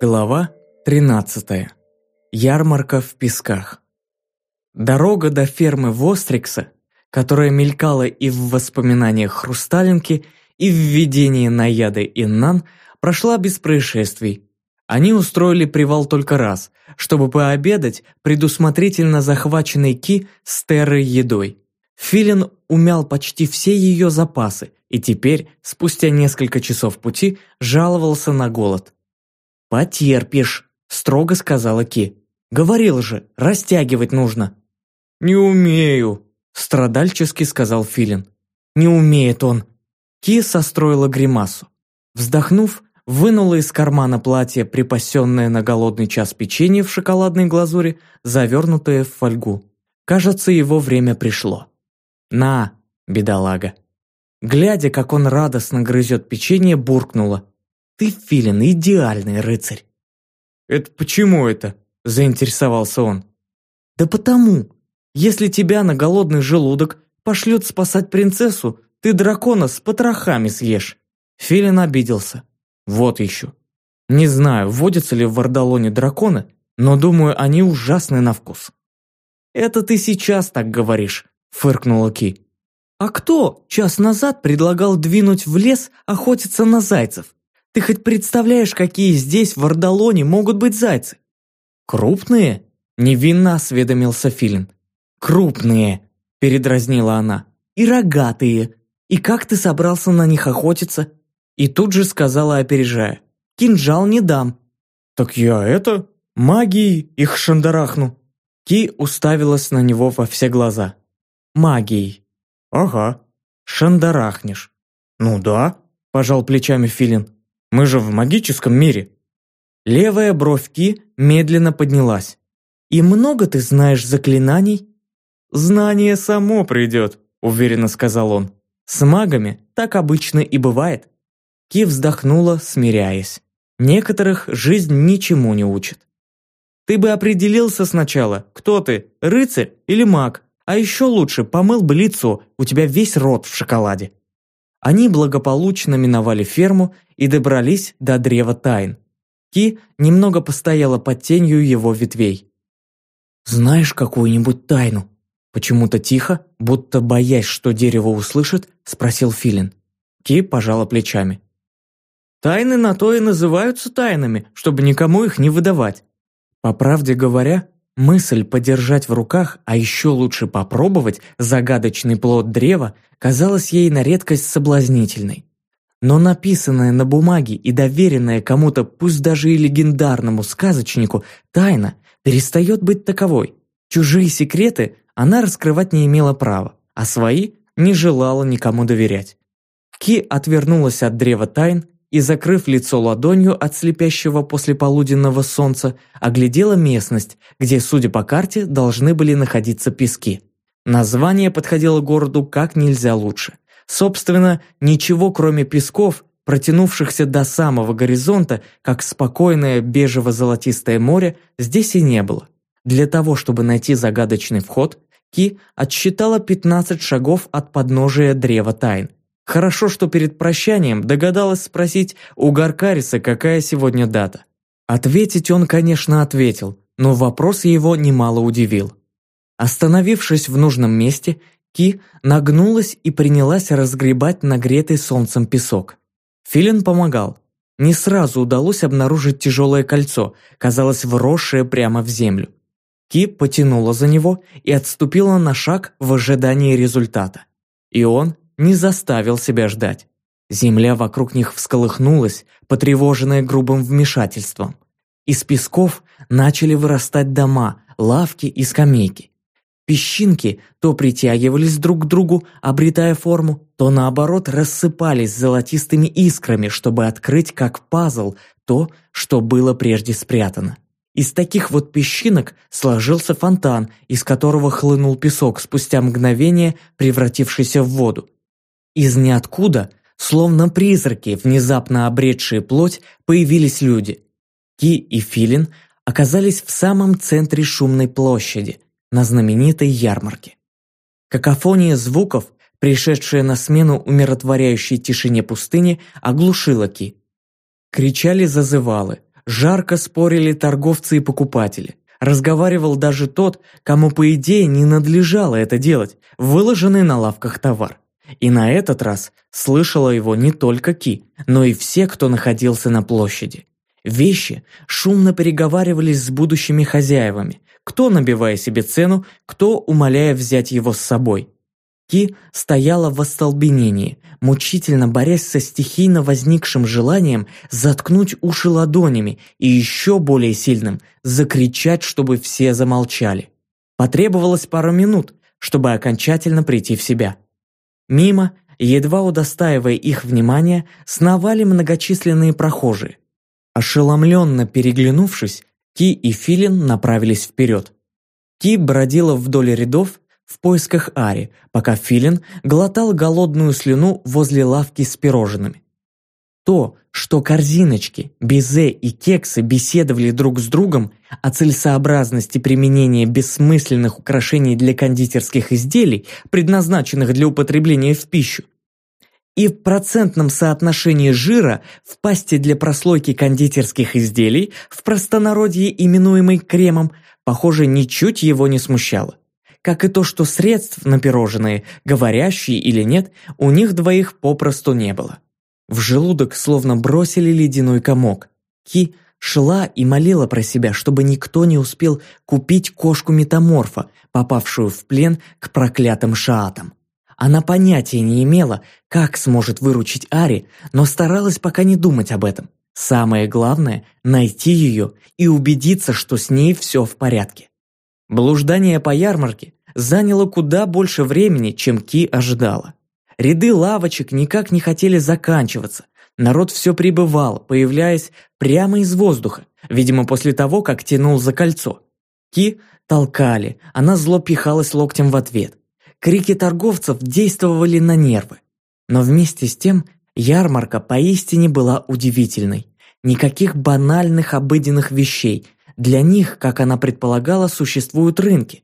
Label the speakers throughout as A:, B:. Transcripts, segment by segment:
A: Глава 13. Ярмарка в песках. Дорога до фермы Вострикса, которая мелькала и в воспоминаниях Хрусталинки, и в видении Наяды и Нан, прошла без происшествий. Они устроили привал только раз, чтобы пообедать предусмотрительно захваченной Ки с террой едой. Филин умял почти все ее запасы и теперь, спустя несколько часов пути, жаловался на голод – «Потерпишь», – строго сказала Ки. «Говорил же, растягивать нужно». «Не умею», – страдальчески сказал Филин. «Не умеет он». Ки состроила гримасу. Вздохнув, вынула из кармана платье, припасенное на голодный час печенье в шоколадной глазури, завернутое в фольгу. Кажется, его время пришло. «На, бедолага». Глядя, как он радостно грызет печенье, буркнула. Ты, Филин, идеальный рыцарь. Это почему это? Заинтересовался он. Да потому. Если тебя на голодный желудок пошлют спасать принцессу, ты дракона с потрохами съешь. Филин обиделся. Вот еще. Не знаю, водятся ли в Вардалоне драконы, но думаю, они ужасны на вкус. «Это ты сейчас так говоришь», – фыркнула Ки. «А кто час назад предлагал двинуть в лес охотиться на зайцев? Ты хоть представляешь, какие здесь в Ордалоне могут быть зайцы?» «Крупные?» – невинно осведомился Филин. «Крупные!» – передразнила она. «И рогатые! И как ты собрался на них охотиться?» И тут же сказала, опережая. «Кинжал не дам». «Так я это, магией их шандарахну». Ки уставилась на него во все глаза. «Магией». «Ага». «Шандарахнешь». «Ну да», – пожал плечами Филин. Мы же в магическом мире». Левая бровь Ки медленно поднялась. «И много ты знаешь заклинаний?» «Знание само придет», – уверенно сказал он. «С магами так обычно и бывает». Ки вздохнула, смиряясь. Некоторых жизнь ничему не учит. «Ты бы определился сначала, кто ты, рыцарь или маг, а еще лучше помыл бы лицо, у тебя весь рот в шоколаде». Они благополучно миновали ферму и добрались до древа тайн. Ки немного постояла под тенью его ветвей. «Знаешь какую-нибудь тайну?» Почему-то тихо, будто боясь, что дерево услышит, спросил Филин. Ки пожала плечами. «Тайны на то и называются тайнами, чтобы никому их не выдавать. По правде говоря, мысль подержать в руках, а еще лучше попробовать загадочный плод древа, казалась ей на редкость соблазнительной. Но написанная на бумаге и доверенная кому-то, пусть даже и легендарному сказочнику, тайна перестает быть таковой. Чужие секреты она раскрывать не имела права, а свои не желала никому доверять. Ки отвернулась от древа тайн и, закрыв лицо ладонью от слепящего послеполуденного солнца, оглядела местность, где, судя по карте, должны были находиться пески. Название подходило городу как нельзя лучше. Собственно, ничего кроме песков, протянувшихся до самого горизонта, как спокойное бежево-золотистое море, здесь и не было. Для того, чтобы найти загадочный вход, Ки отсчитала 15 шагов от подножия древа тайн. Хорошо, что перед прощанием догадалась спросить у Гаркариса, какая сегодня дата. Ответить он, конечно, ответил, но вопрос его немало удивил. Остановившись в нужном месте, Ки нагнулась и принялась разгребать нагретый солнцем песок. Филин помогал. Не сразу удалось обнаружить тяжелое кольцо, казалось вросшее прямо в землю. Ки потянула за него и отступила на шаг в ожидании результата. И он не заставил себя ждать. Земля вокруг них всколыхнулась, потревоженная грубым вмешательством. Из песков начали вырастать дома, лавки и скамейки. Песчинки то притягивались друг к другу, обретая форму, то наоборот рассыпались золотистыми искрами, чтобы открыть как пазл то, что было прежде спрятано. Из таких вот песчинок сложился фонтан, из которого хлынул песок спустя мгновение, превратившийся в воду. Из ниоткуда, словно призраки, внезапно обретшие плоть, появились люди. Ки и Филин оказались в самом центре шумной площади – на знаменитой ярмарке. Какофония звуков, пришедшая на смену умиротворяющей тишине пустыни, оглушила Ки. Кричали зазывалы, жарко спорили торговцы и покупатели. Разговаривал даже тот, кому по идее не надлежало это делать, выложенный на лавках товар. И на этот раз слышала его не только Ки, но и все, кто находился на площади. Вещи шумно переговаривались с будущими хозяевами, кто набивая себе цену, кто умоляя взять его с собой. Ки стояла в остолбенении, мучительно борясь со стихийно возникшим желанием заткнуть уши ладонями и еще более сильным – закричать, чтобы все замолчали. Потребовалось пару минут, чтобы окончательно прийти в себя. Мимо, едва удостаивая их внимания, сновали многочисленные прохожие. Ошеломленно переглянувшись, Ки и Филин направились вперед. Ки бродила вдоль рядов в поисках Ари, пока Филин глотал голодную слюну возле лавки с пирожными. То, что корзиночки, безе и кексы беседовали друг с другом о целесообразности применения бессмысленных украшений для кондитерских изделий, предназначенных для употребления в пищу, и в процентном соотношении жира в пасте для прослойки кондитерских изделий, в простонародье именуемой кремом, похоже, ничуть его не смущало. Как и то, что средств на пирожные, говорящие или нет, у них двоих попросту не было. В желудок словно бросили ледяной комок. Ки шла и молила про себя, чтобы никто не успел купить кошку-метаморфа, попавшую в плен к проклятым шаатам. Она понятия не имела, как сможет выручить Ари, но старалась пока не думать об этом. Самое главное – найти ее и убедиться, что с ней все в порядке. Блуждание по ярмарке заняло куда больше времени, чем Ки ожидала. Ряды лавочек никак не хотели заканчиваться. Народ все прибывал, появляясь прямо из воздуха, видимо, после того, как тянул за кольцо. Ки толкали, она зло пихалась локтем в ответ. Крики торговцев действовали на нервы. Но вместе с тем ярмарка поистине была удивительной. Никаких банальных обыденных вещей. Для них, как она предполагала, существуют рынки.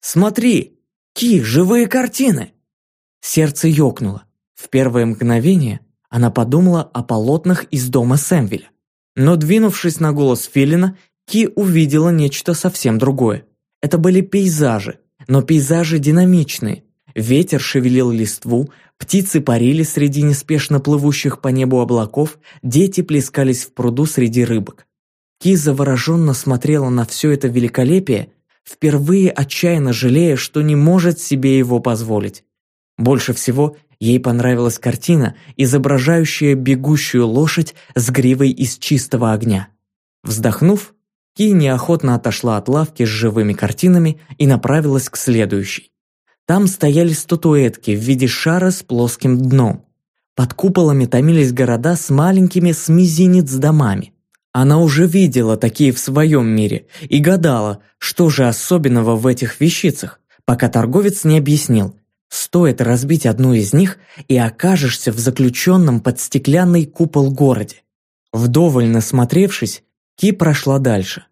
A: «Смотри! Ки, живые картины!» Сердце ёкнуло. В первое мгновение она подумала о полотнах из дома Сэмвеля. Но двинувшись на голос Филина, Ки увидела нечто совсем другое. Это были пейзажи, но пейзажи динамичные. Ветер шевелил листву, птицы парили среди неспешно плывущих по небу облаков, дети плескались в пруду среди рыбок. Ки завороженно смотрела на все это великолепие, впервые отчаянно жалея, что не может себе его позволить. Больше всего ей понравилась картина, изображающая бегущую лошадь с гривой из чистого огня. Вздохнув, Ки неохотно отошла от лавки с живыми картинами и направилась к следующей. Там стояли статуэтки в виде шара с плоским дном. Под куполами томились города с маленькими с мизинец домами. Она уже видела такие в своем мире и гадала, что же особенного в этих вещицах, пока торговец не объяснил, Стоит разбить одну из них, и окажешься в заключенном под стеклянный купол городе. Вдоволь насмотревшись, Ки прошла дальше.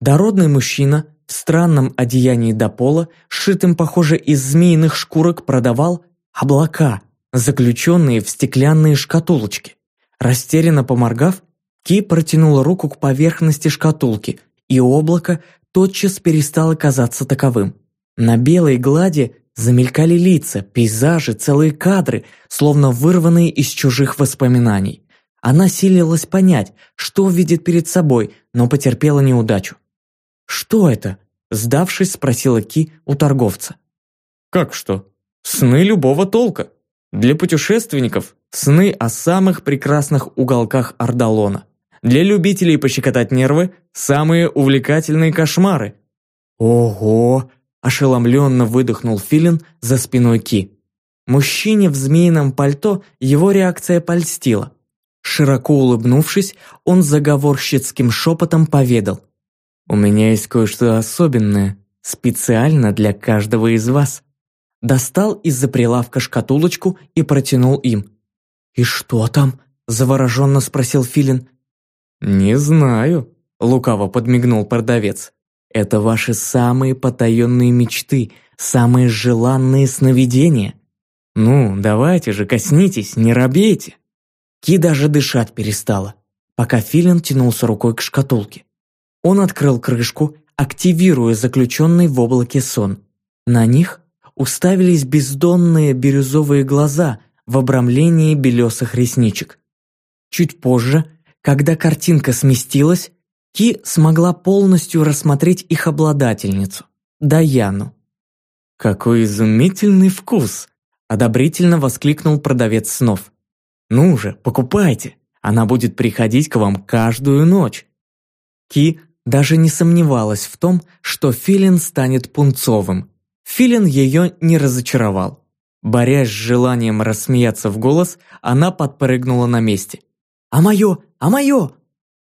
A: Дородный мужчина в странном одеянии до пола, сшитым, похоже, из змеиных шкурок, продавал облака, заключенные в стеклянные шкатулочки. Растерянно поморгав, Ки протянула руку к поверхности шкатулки, и облако тотчас перестало казаться таковым. На белой глади Замелькали лица, пейзажи, целые кадры, словно вырванные из чужих воспоминаний. Она силилась понять, что видит перед собой, но потерпела неудачу. «Что это?» – сдавшись, спросила Ки у торговца. «Как что? Сны любого толка. Для путешественников – сны о самых прекрасных уголках Ардалона. Для любителей пощекотать нервы – самые увлекательные кошмары». «Ого!» Ошеломленно выдохнул Филин за спиной Ки. Мужчине в змеином пальто его реакция польстила. Широко улыбнувшись, он заговорщицким шепотом поведал. «У меня есть кое-что особенное, специально для каждого из вас». Достал из-за прилавка шкатулочку и протянул им. «И что там?» – завороженно спросил Филин. «Не знаю», – лукаво подмигнул продавец. Это ваши самые потаенные мечты, самые желанные сновидения. Ну, давайте же, коснитесь, не робейте. Ки даже дышать перестала. пока Филин тянулся рукой к шкатулке. Он открыл крышку, активируя заключенный в облаке сон. На них уставились бездонные бирюзовые глаза в обрамлении белесых ресничек. Чуть позже, когда картинка сместилась, Ки смогла полностью рассмотреть их обладательницу, Даяну. «Какой изумительный вкус!» – одобрительно воскликнул продавец снов. «Ну же, покупайте, она будет приходить к вам каждую ночь». Ки даже не сомневалась в том, что Филин станет пунцовым. Филин ее не разочаровал. Борясь с желанием рассмеяться в голос, она подпрыгнула на месте. «А мое! А мое!»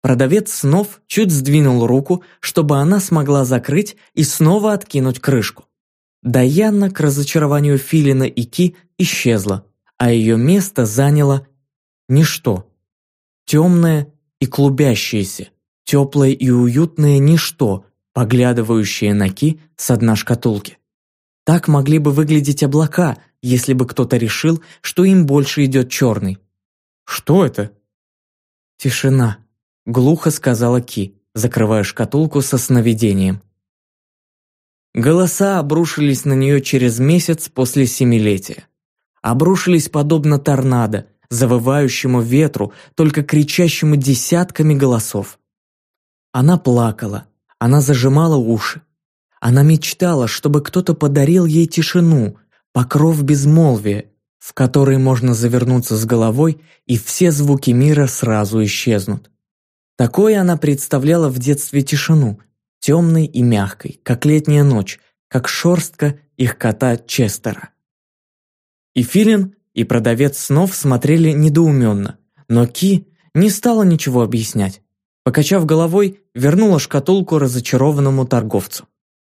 A: Продавец снов чуть сдвинул руку, чтобы она смогла закрыть и снова откинуть крышку. Даяна к разочарованию Филина и Ки исчезла, а ее место заняло ничто. Темное и клубящееся, теплое и уютное ничто, поглядывающее на Ки с дна шкатулки. Так могли бы выглядеть облака, если бы кто-то решил, что им больше идет черный. Что это? Тишина, глухо сказала Ки, закрывая шкатулку со сновидением. Голоса обрушились на нее через месяц после семилетия. Обрушились подобно торнадо, завывающему ветру, только кричащему десятками голосов. Она плакала, она зажимала уши. Она мечтала, чтобы кто-то подарил ей тишину, покров безмолвия, в который можно завернуться с головой, и все звуки мира сразу исчезнут. Такое она представляла в детстве тишину, темной и мягкой, как летняя ночь, как шорстка их кота Честера. И Филин, и продавец снов смотрели недоуменно, но Ки не стала ничего объяснять. Покачав головой, вернула шкатулку разочарованному торговцу.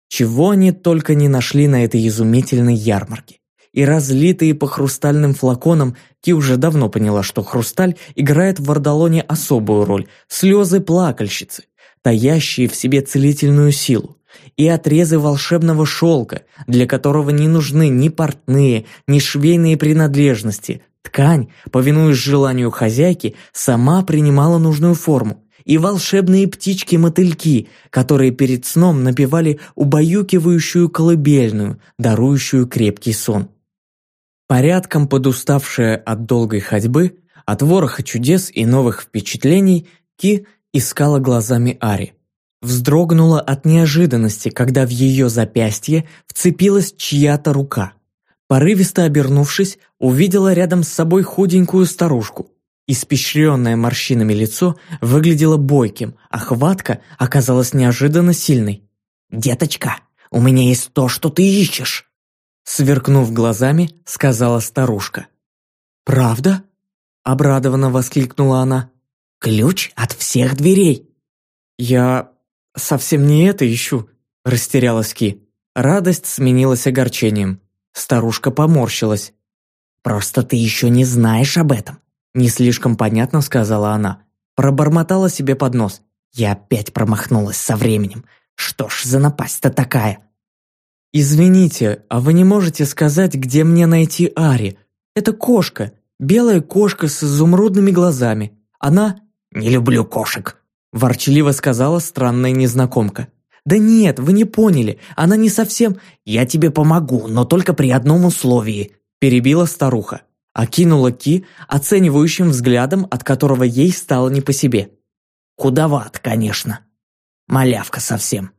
A: Чего они только не нашли на этой изумительной ярмарке. И разлитые по хрустальным флаконам, Ки уже давно поняла, что хрусталь играет в Вардалоне особую роль – слезы плакальщицы, таящие в себе целительную силу, и отрезы волшебного шелка, для которого не нужны ни портные, ни швейные принадлежности. Ткань, повинуясь желанию хозяйки, сама принимала нужную форму. И волшебные птички-мотыльки, которые перед сном напевали убаюкивающую колыбельную, дарующую крепкий сон. Порядком подуставшая от долгой ходьбы, от вороха чудес и новых впечатлений, Ки искала глазами Ари. Вздрогнула от неожиданности, когда в ее запястье вцепилась чья-то рука. Порывисто обернувшись, увидела рядом с собой худенькую старушку. Испещренное морщинами лицо выглядело бойким, а хватка оказалась неожиданно сильной. «Деточка, у меня есть то, что ты ищешь!» Сверкнув глазами, сказала старушка. «Правда?» – обрадованно воскликнула она. Ключ от всех дверей. Я совсем не это ищу, растерялась Ки. Радость сменилась огорчением. Старушка поморщилась. «Просто ты еще не знаешь об этом», – не слишком понятно сказала она. Пробормотала себе под нос. «Я опять промахнулась со временем. Что ж за напасть-то такая?» «Извините, а вы не можете сказать, где мне найти Ари? Это кошка, белая кошка с изумрудными глазами. Она «Не люблю кошек», – ворчливо сказала странная незнакомка. «Да нет, вы не поняли, она не совсем...» «Я тебе помогу, но только при одном условии», – перебила старуха. Окинула Ки оценивающим взглядом, от которого ей стало не по себе. «Худоват, конечно. Малявка совсем.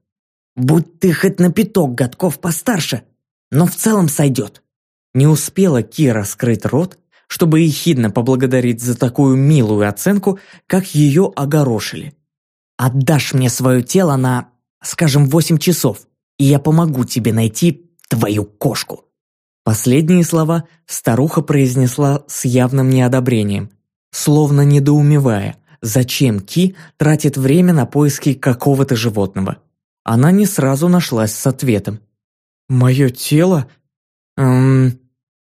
A: Будь ты хоть на пяток годков постарше, но в целом сойдет». Не успела Ки раскрыть рот, чтобы ехидно поблагодарить за такую милую оценку, как ее огорошили. «Отдашь мне свое тело на, скажем, восемь часов, и я помогу тебе найти твою кошку». Последние слова старуха произнесла с явным неодобрением, словно недоумевая, зачем Ки тратит время на поиски какого-то животного. Она не сразу нашлась с ответом. «Мое тело? Эм,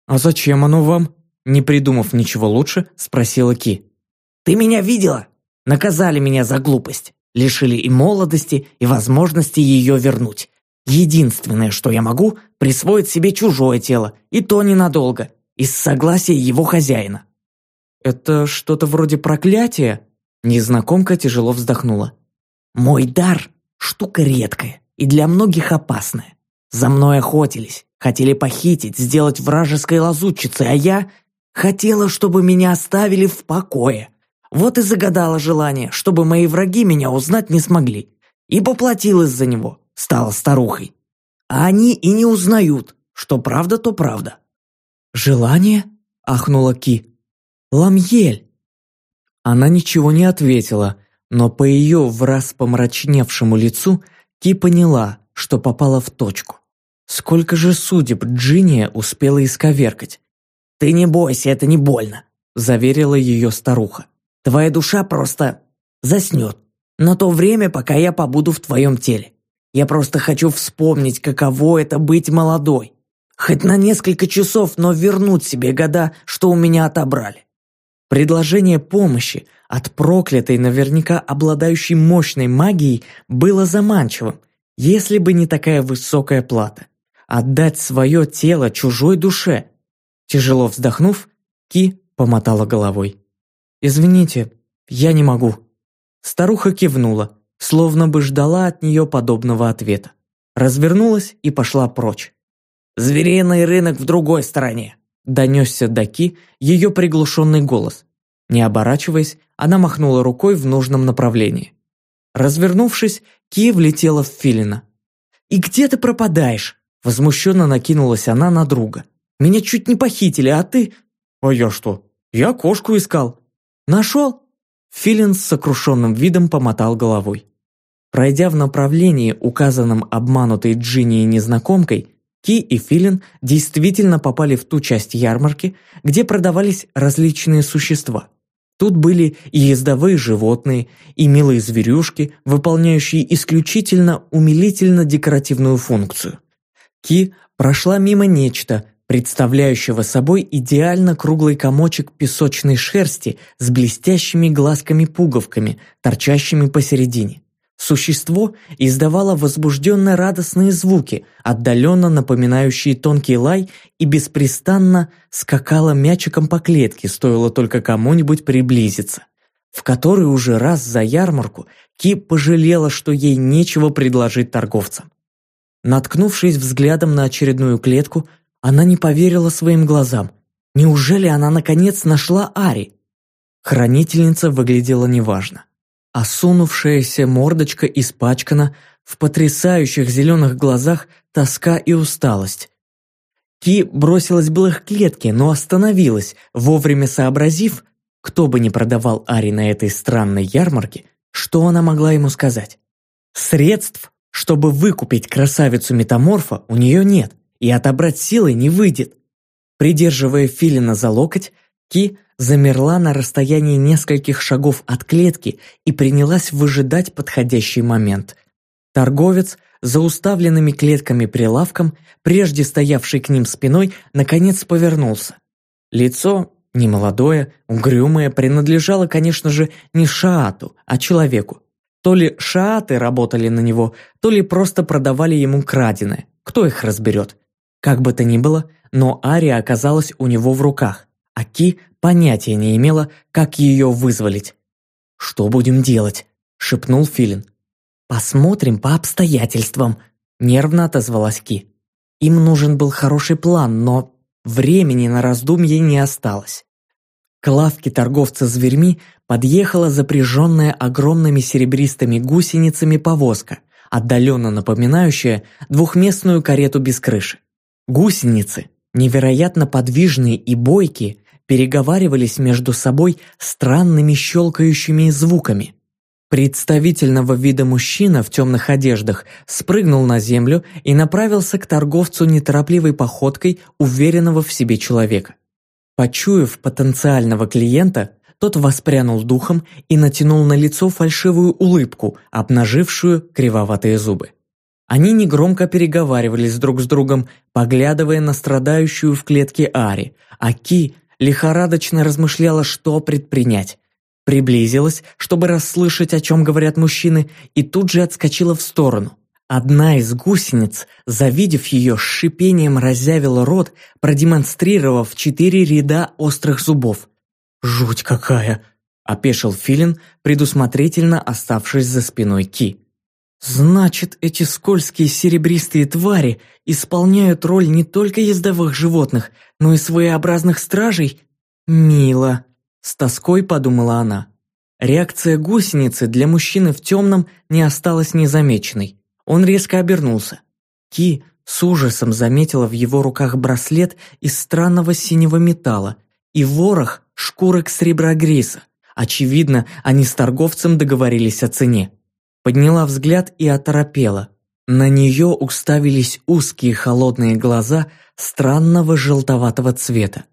A: а зачем оно вам?» Не придумав ничего лучше, спросила Ки. «Ты меня видела? Наказали меня за глупость. Лишили и молодости, и возможности ее вернуть. Единственное, что я могу, присвоить себе чужое тело, и то ненадолго, из согласия его хозяина». «Это что-то вроде проклятия?» Незнакомка тяжело вздохнула. «Мой дар – штука редкая и для многих опасная. За мной охотились, хотели похитить, сделать вражеской лазутчицей, а я хотела, чтобы меня оставили в покое. Вот и загадала желание, чтобы мои враги меня узнать не смогли. И поплатилась за него, стала старухой. А они и не узнают, что правда, то правда. «Желание?» – ахнула Ки. «Ламьель!» Она ничего не ответила, но по ее враз помрачневшему лицу Ки поняла, что попала в точку. Сколько же судеб Джиния успела исковеркать? «Ты не бойся, это не больно», – заверила ее старуха. «Твоя душа просто заснет на то время, пока я побуду в твоем теле. Я просто хочу вспомнить, каково это быть молодой. Хоть на несколько часов, но вернуть себе года, что у меня отобрали. Предложение помощи от проклятой, наверняка обладающей мощной магией, было заманчивым, если бы не такая высокая плата. Отдать свое тело чужой душе. Тяжело вздохнув, Ки помотала головой. «Извините, я не могу». Старуха кивнула, словно бы ждала от нее подобного ответа. Развернулась и пошла прочь. Звериный рынок в другой стороне!» Донесся до Ки ее приглушенный голос. Не оборачиваясь, она махнула рукой в нужном направлении. Развернувшись, Ки влетела в Филина. «И где ты пропадаешь?» Возмущенно накинулась она на друга. «Меня чуть не похитили, а ты...» «А я что? Я кошку искал». «Нашел?» Филин с сокрушенным видом помотал головой. Пройдя в направлении, указанном обманутой Джинни и незнакомкой, Ки и Филин действительно попали в ту часть ярмарки, где продавались различные существа. Тут были и ездовые животные, и милые зверюшки, выполняющие исключительно умилительно-декоративную функцию. Ки прошла мимо нечто, представляющего собой идеально круглый комочек песочной шерсти с блестящими глазками-пуговками, торчащими посередине. Существо издавало возбужденно радостные звуки, отдаленно напоминающие тонкий лай, и беспрестанно скакало мячиком по клетке, стоило только кому-нибудь приблизиться. В который уже раз за ярмарку Ки пожалела, что ей нечего предложить торговцам. Наткнувшись взглядом на очередную клетку, она не поверила своим глазам. Неужели она наконец нашла Ари? Хранительница выглядела неважно. Осунувшаяся мордочка испачкана, в потрясающих зеленых глазах тоска и усталость. Ки бросилась было к клетке, но остановилась, вовремя сообразив, кто бы ни продавал Ари на этой странной ярмарке, что она могла ему сказать. Средств, чтобы выкупить красавицу-метаморфа, у нее нет, и отобрать силы не выйдет. Придерживая Филина за локоть, Ки замерла на расстоянии нескольких шагов от клетки и принялась выжидать подходящий момент. Торговец, за уставленными клетками прилавком, прежде стоявший к ним спиной, наконец повернулся. Лицо, немолодое, угрюмое, принадлежало, конечно же, не Шаату, а человеку. То ли Шааты работали на него, то ли просто продавали ему краденое. Кто их разберет? Как бы то ни было, но Ария оказалась у него в руках. Аки понятия не имела, как ее вызволить. «Что будем делать?» – шепнул Филин. «Посмотрим по обстоятельствам», – нервно отозвалась Ки. Им нужен был хороший план, но времени на раздумье не осталось. К лавке торговца зверьми подъехала запряженная огромными серебристыми гусеницами повозка, отдаленно напоминающая двухместную карету без крыши. Гусеницы, невероятно подвижные и бойкие, переговаривались между собой странными щелкающими звуками. Представительного вида мужчина в темных одеждах спрыгнул на землю и направился к торговцу неторопливой походкой уверенного в себе человека. Почуяв потенциального клиента, тот воспрянул духом и натянул на лицо фальшивую улыбку, обнажившую кривоватые зубы. Они негромко переговаривались друг с другом, поглядывая на страдающую в клетке Ари, а Ки лихорадочно размышляла, что предпринять. Приблизилась, чтобы расслышать, о чем говорят мужчины, и тут же отскочила в сторону. Одна из гусениц, завидев ее, с шипением разявила рот, продемонстрировав четыре ряда острых зубов. «Жуть какая!» опешил Филин, предусмотрительно оставшись за спиной Ки. «Значит, эти скользкие серебристые твари исполняют роль не только ездовых животных, но и своеобразных стражей? Мило!» С тоской подумала она. Реакция гусеницы для мужчины в темном не осталась незамеченной. Он резко обернулся. Ки с ужасом заметила в его руках браслет из странного синего металла и ворох шкурок сребра-гриса. Очевидно, они с торговцем договорились о цене. Подняла взгляд и оторопела. На нее уставились узкие холодные глаза странного желтоватого цвета.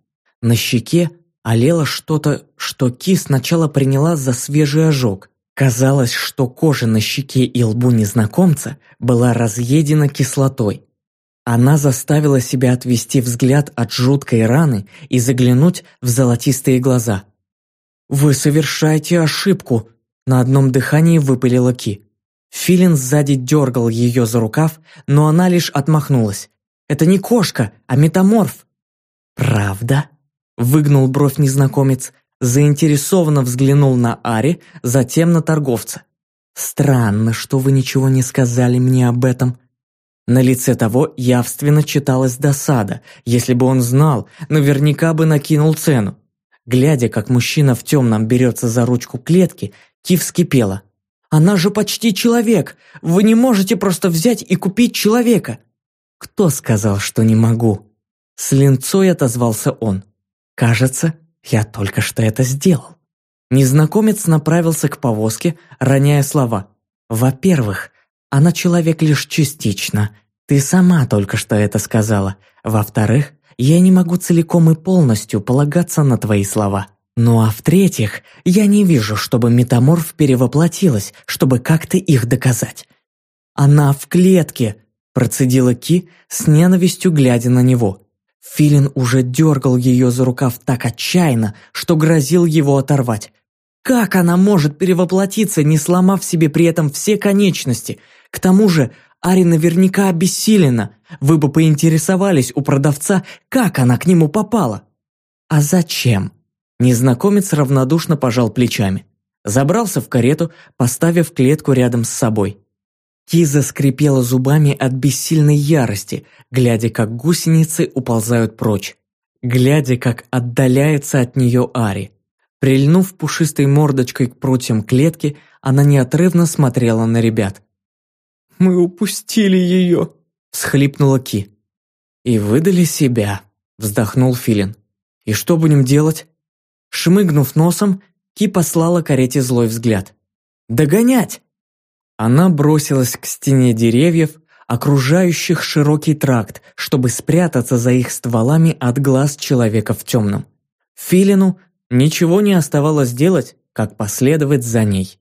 A: На щеке олело что-то, что Ки сначала приняла за свежий ожог. Казалось, что кожа на щеке и лбу незнакомца была разъедена кислотой. Она заставила себя отвести взгляд от жуткой раны и заглянуть в золотистые глаза. «Вы совершаете ошибку!» На одном дыхании выпалила Ки. Филин сзади дергал ее за рукав, но она лишь отмахнулась. «Это не кошка, а метаморф!» «Правда?» Выгнул бровь незнакомец, заинтересованно взглянул на Ари, затем на торговца. «Странно, что вы ничего не сказали мне об этом». На лице того явственно читалась досада. Если бы он знал, наверняка бы накинул цену. Глядя, как мужчина в темном берется за ручку клетки, Ки вскипела. «Она же почти человек! Вы не можете просто взять и купить человека!» «Кто сказал, что не могу?» С линцой отозвался он. Кажется, я только что это сделал. Незнакомец направился к повозке, роняя слова. Во-первых, она человек лишь частично. Ты сама только что это сказала. Во-вторых, я не могу целиком и полностью полагаться на твои слова. Ну а в-третьих, я не вижу, чтобы метаморф перевоплотилась, чтобы как-то их доказать. Она в клетке, процедила Ки с ненавистью глядя на него. Филин уже дергал ее за рукав так отчаянно, что грозил его оторвать. Как она может перевоплотиться, не сломав себе при этом все конечности? К тому же Ари наверняка обессилена. Вы бы поинтересовались у продавца, как она к нему попала. А зачем? Незнакомец равнодушно пожал плечами. Забрался в карету, поставив клетку рядом с собой. Киза скрипела зубами от бессильной ярости, глядя, как гусеницы уползают прочь, глядя, как отдаляется от нее Ари. Прильнув пушистой мордочкой к прутьям клетки, она неотрывно смотрела на ребят. «Мы упустили ее!» – всхлипнула Ки. «И выдали себя», – вздохнул Филин. «И что будем делать?» Шмыгнув носом, Ки послала карете злой взгляд. «Догонять!» Она бросилась к стене деревьев, окружающих широкий тракт, чтобы спрятаться за их стволами от глаз человека в темном. Филину ничего не оставалось делать, как последовать за ней.